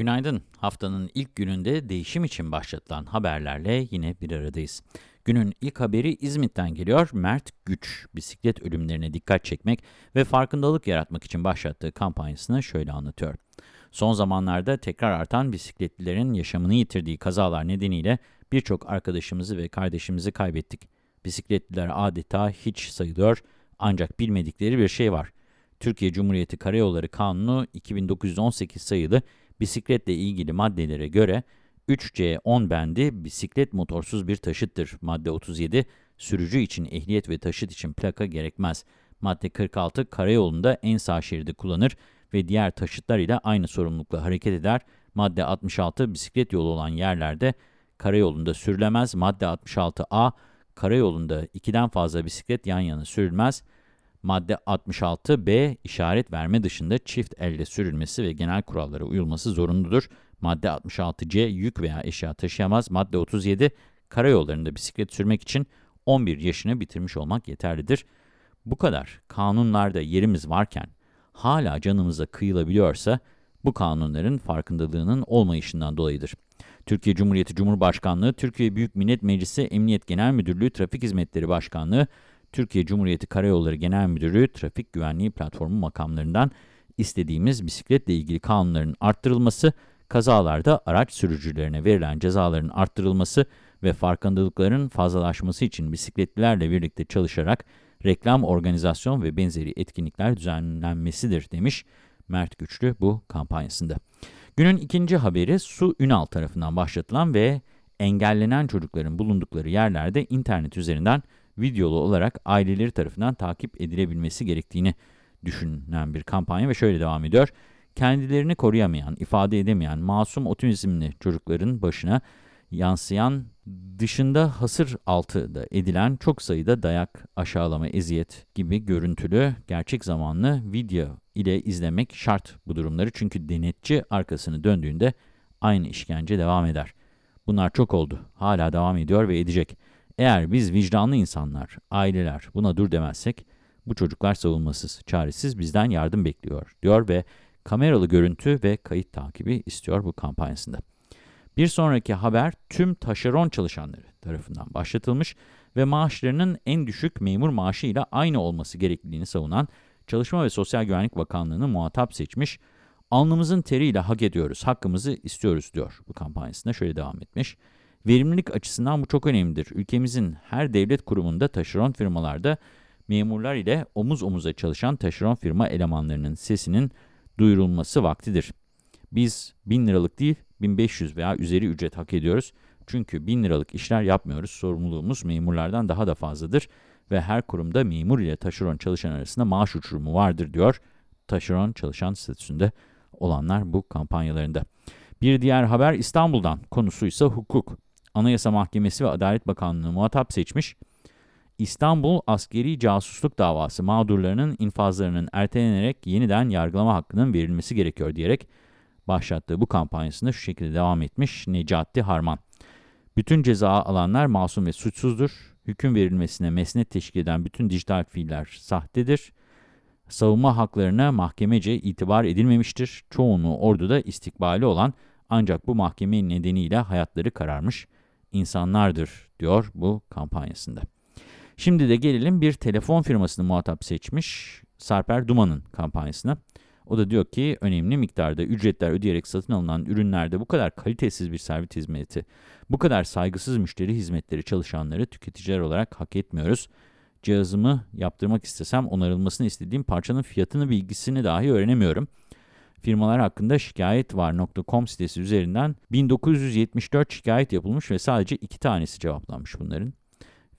Günaydın. Haftanın ilk gününde değişim için başlatılan haberlerle yine bir aradayız. Günün ilk haberi İzmit'ten geliyor. Mert Güç, bisiklet ölümlerine dikkat çekmek ve farkındalık yaratmak için başlattığı kampanyasını şöyle anlatıyor. Son zamanlarda tekrar artan bisikletlilerin yaşamını yitirdiği kazalar nedeniyle birçok arkadaşımızı ve kardeşimizi kaybettik. Bisikletliler adeta hiç sayılıyor ancak bilmedikleri bir şey var. Türkiye Cumhuriyeti Karayolları Kanunu 2918 sayılı bisikletle ilgili maddelere göre 3C10 bendi bisiklet motorsuz bir taşıttır. Madde 37 sürücü için ehliyet ve taşıt için plaka gerekmez. Madde 46 karayolunda en sağ şeridi kullanır ve diğer taşıtlar ile aynı sorumlulukla hareket eder. Madde 66 bisiklet yolu olan yerlerde karayolunda sürülemez. Madde 66A karayolunda ikiden fazla bisiklet yan yana sürülmez. Madde 66b işaret verme dışında çift elle sürülmesi ve genel kurallara uyulması zorunludur. Madde 66c yük veya eşya taşıyamaz. Madde 37 karayollarında bisiklet sürmek için 11 yaşını bitirmiş olmak yeterlidir. Bu kadar kanunlarda yerimiz varken hala canımıza kıyılabiliyorsa bu kanunların farkındalığının olmayışından dolayıdır. Türkiye Cumhuriyeti Cumhurbaşkanlığı, Türkiye Büyük Millet Meclisi Emniyet Genel Müdürlüğü Trafik Hizmetleri Başkanlığı, Türkiye Cumhuriyeti Karayolları Genel Müdürlüğü Trafik Güvenliği Platformu makamlarından istediğimiz bisikletle ilgili kanunların arttırılması, kazalarda araç sürücülerine verilen cezaların arttırılması ve farkındalıkların fazlalaşması için bisikletlilerle birlikte çalışarak reklam, organizasyon ve benzeri etkinlikler düzenlenmesidir demiş Mert Güçlü bu kampanyasında. Günün ikinci haberi Su Ünal tarafından başlatılan ve engellenen çocukların bulundukları yerlerde internet üzerinden videolu olarak aileleri tarafından takip edilebilmesi gerektiğini düşünen bir kampanya ve şöyle devam ediyor. Kendilerini koruyamayan, ifade edemeyen masum otizmli çocukların başına yansıyan, dışında hasır altı da edilen çok sayıda dayak, aşağılama, eziyet gibi görüntülü, gerçek zamanlı video ile izlemek şart bu durumları. Çünkü denetçi arkasını döndüğünde aynı işkence devam eder. Bunlar çok oldu, hala devam ediyor ve edecek. Eğer biz vicdanlı insanlar, aileler buna dur demezsek, bu çocuklar savunmasız, çaresiz bizden yardım bekliyor, diyor ve kameralı görüntü ve kayıt takibi istiyor bu kampanyasında. Bir sonraki haber tüm taşeron çalışanları tarafından başlatılmış ve maaşlarının en düşük memur maaşı ile aynı olması gerekliliğini savunan Çalışma ve Sosyal Güvenlik Bakanlığı'nı muhatap seçmiş. Alnımızın teriyle hak ediyoruz, hakkımızı istiyoruz diyor bu kampanyasında şöyle devam etmiş. Verimlilik açısından bu çok önemlidir. Ülkemizin her devlet kurumunda taşeron firmalarda memurlar ile omuz omuza çalışan taşeron firma elemanlarının sesinin duyurulması vaktidir. Biz 1000 liralık değil 1500 veya üzeri ücret hak ediyoruz. Çünkü 1000 liralık işler yapmıyoruz. Sorumluluğumuz memurlardan daha da fazladır ve her kurumda memur ile taşeron çalışan arasında maaş uçurumu vardır diyor taşeron çalışan statüsünde olanlar bu kampanyalarında. Bir diğer haber İstanbul'dan konusu ise hukuk. Anayasa Mahkemesi ve Adalet Bakanlığı muhatap seçmiş. İstanbul askeri casusluk davası mağdurlarının infazlarının ertelenerek yeniden yargılama hakkının verilmesi gerekiyor diyerek başlattığı bu kampanyasında şu şekilde devam etmiş Necati Harman. Bütün ceza alanlar masum ve suçsuzdur. Hüküm verilmesine mesnet teşkil eden bütün dijital fiiller sahtedir. Savunma haklarına mahkemece itibar edilmemiştir. Çoğunluğu orduda istikbali olan ancak bu mahkeme nedeniyle hayatları kararmış insanlardır diyor bu kampanyasında. Şimdi de gelelim bir telefon firmasını muhatap seçmiş Sarper Duman'ın kampanyasına. O da diyor ki önemli miktarda ücretler ödeyerek satın alınan ürünlerde bu kadar kalitesiz bir servis hizmeti, bu kadar saygısız müşteri hizmetleri çalışanları tüketiciler olarak hak etmiyoruz. Cihazımı yaptırmak istesem onarılmasını istediğim parçanın fiyatını bilgisini dahi öğrenemiyorum. Firmalar hakkında şikayet var.com sitesi üzerinden 1974 şikayet yapılmış ve sadece iki tanesi cevaplanmış bunların.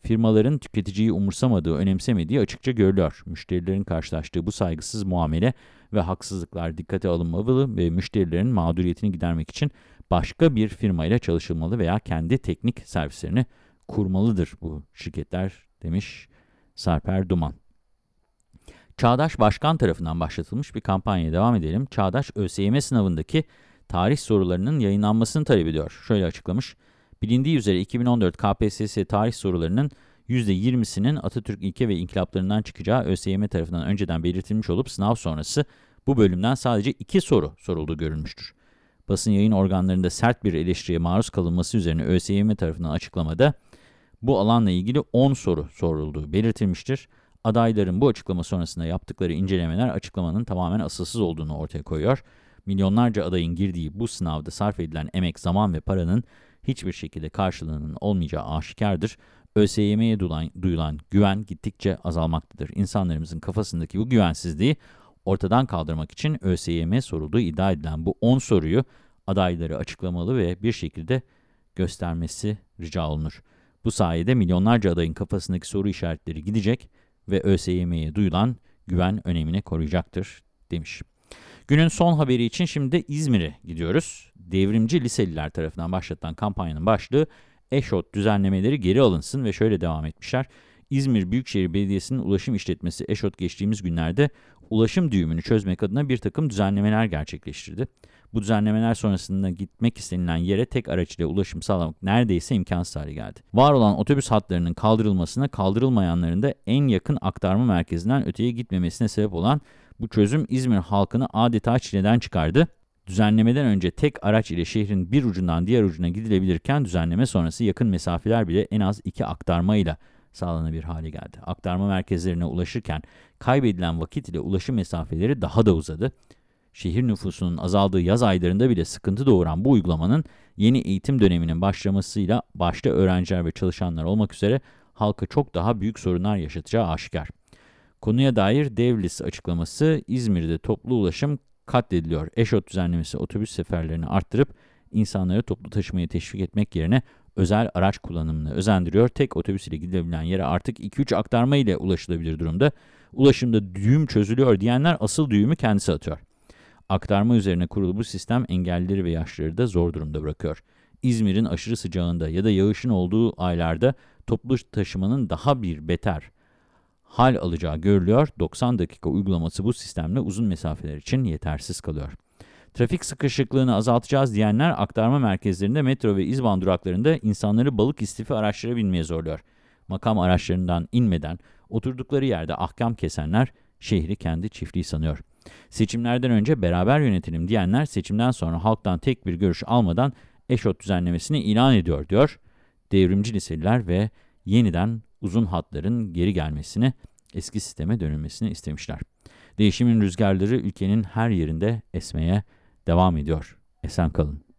Firmaların tüketiciyi umursamadığı, önemsemediği açıkça görülüyor. Müşterilerin karşılaştığı bu saygısız muamele ve haksızlıklar dikkate alınmalı ve müşterilerin mağduriyetini gidermek için başka bir firmayla çalışılmalı veya kendi teknik servislerini kurmalıdır bu şirketler demiş Sarper Duman. Çağdaş Başkan tarafından başlatılmış bir kampanyaya devam edelim. Çağdaş ÖSYM sınavındaki tarih sorularının yayınlanmasını talep ediyor. Şöyle açıklamış. Bilindiği üzere 2014 KPSS tarih sorularının %20'sinin Atatürk ilke ve inkılaplarından çıkacağı ÖSYM tarafından önceden belirtilmiş olup sınav sonrası bu bölümden sadece iki soru sorulduğu görülmüştür. basın yayın organlarında sert bir eleştiriye maruz kalınması üzerine ÖSYM tarafından açıklamada bu alanla ilgili 10 soru sorulduğu belirtilmiştir. Adayların bu açıklama sonrasında yaptıkları incelemeler açıklamanın tamamen asılsız olduğunu ortaya koyuyor. Milyonlarca adayın girdiği bu sınavda sarf edilen emek, zaman ve paranın hiçbir şekilde karşılığının olmayacağı aşikardır. ÖSYM'ye duyulan, güven gittikçe azalmaktadır. İnsanlarımızın kafasındaki bu güvensizliği ortadan kaldırmak için ÖSYM sorulduğu iddia edilen bu 10 soruyu adayları açıklamalı ve bir şekilde göstermesi rica olunur. Bu sayede milyonlarca adayın kafasındaki soru işaretleri gidecek ve ÖSYM'ye duyulan güven önemini koruyacaktır demiş. Günün son haberi için şimdi İzmir'e gidiyoruz. Devrimci liseliler tarafından başlatılan kampanyanın başlığı eşot düzenlemeleri geri alınsın ve şöyle devam etmişler. İzmir Büyükşehir Belediyesi'nin ulaşım işletmesi eşot geçtiğimiz günlerde ulaşım düğümünü çözmek adına bir takım düzenlemeler gerçekleştirdi. Bu düzenlemeler sonrasında gitmek istenilen yere tek araç ile ulaşım sağlamak neredeyse imkansız hale geldi. Var olan otobüs hatlarının kaldırılmasına kaldırılmayanların da en yakın aktarma merkezinden öteye gitmemesine sebep olan bu çözüm İzmir halkını adeta çileden çıkardı. Düzenlemeden önce tek araç ile şehrin bir ucundan diğer ucuna gidilebilirken düzenleme sonrası yakın mesafeler bile en az iki aktarma ile sağlanabilir hale geldi. Aktarma merkezlerine ulaşırken kaybedilen vakit ile ulaşım mesafeleri daha da uzadı. Şehir nüfusunun azaldığı yaz aylarında bile sıkıntı doğuran bu uygulamanın yeni eğitim döneminin başlamasıyla başta öğrenciler ve çalışanlar olmak üzere halka çok daha büyük sorunlar yaşatacağı aşikar. Konuya dair Devlis açıklaması İzmir'de toplu ulaşım katlediliyor. Eşot düzenlemesi otobüs seferlerini arttırıp insanları toplu taşımayı teşvik etmek yerine özel araç kullanımını özendiriyor. Tek otobüs ile gidilebilen yere artık 2-3 aktarma ile ulaşılabilir durumda. Ulaşımda düğüm çözülüyor diyenler asıl düğümü kendisi atıyor. Aktarma üzerine kurulu bu sistem engellileri ve yaşlıları da zor durumda bırakıyor. İzmir'in aşırı sıcağında ya da yağışın olduğu aylarda toplu taşımanın daha bir beter hal alacağı görülüyor. 90 dakika uygulaması bu sistemle uzun mesafeler için yetersiz kalıyor. Trafik sıkışıklığını azaltacağız diyenler aktarma merkezlerinde metro ve izban duraklarında insanları balık istifi araçlara binmeye zorluyor. Makam araçlarından inmeden oturdukları yerde ahkam kesenler şehri kendi çiftliği sanıyor. Seçimlerden önce beraber yönetelim diyenler seçimden sonra halktan tek bir görüş almadan eşot düzenlemesini ilan ediyor diyor. Devrimci liseliler ve yeniden uzun hatların geri gelmesini, eski sisteme dönülmesini istemişler. Değişimin rüzgarları ülkenin her yerinde esmeye devam ediyor. Esen kalın.